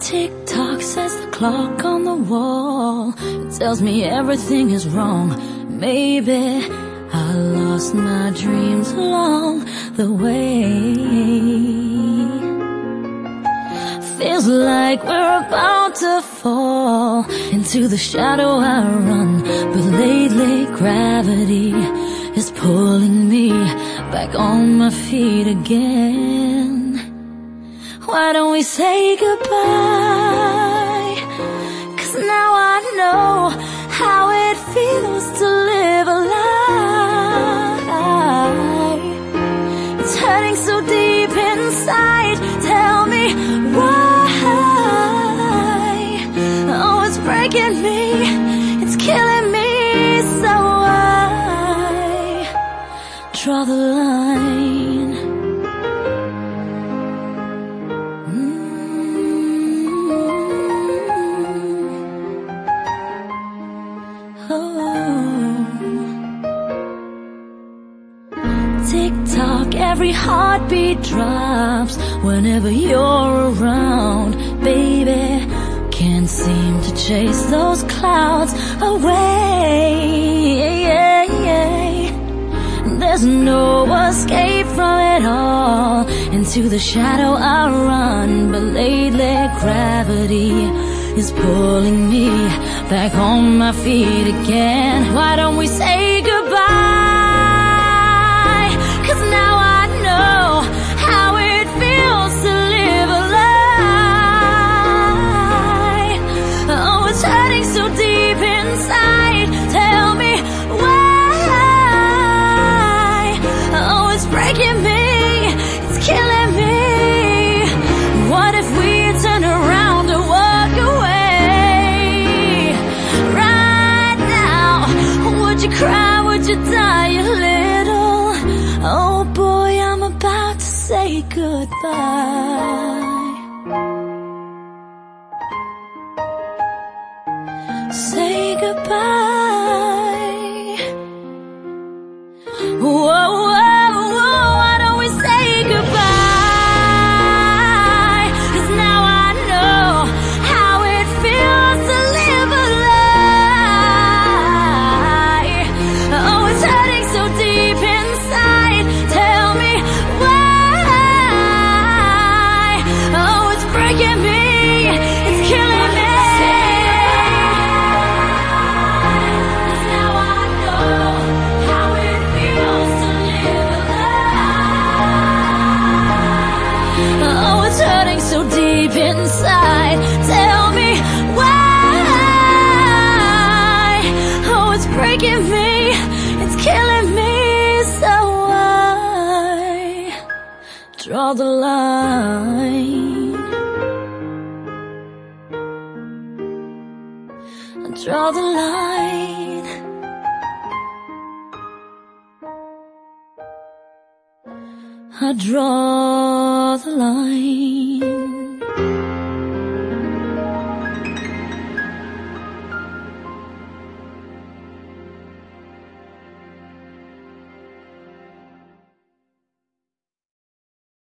Tick tock says the clock on the wall. It tells me everything is wrong. Maybe I lost my dreams along the way. Feels like we're about to fall into the shadow I run. But lately gravity is pulling me back on my feet again. Why don't we say goodbye? Cause now I know how it feels to live a lie. It's hurting so deep inside. Tell me why. Oh, it's breaking me. It's killing me. So I draw the every heartbeat drops whenever you're around, baby. Can't seem to chase those clouds away. There's no escape from it all. Into the shadow I run, but lately gravity is pulling me back on my feet again. Why don't we say would you cry? Would you die a little? Oh boy, I'm about to say goodbye. It's hurting so deep inside. Tell me why. Oh, it's breaking me. It's killing me. So I draw the line. Draw the line. I draw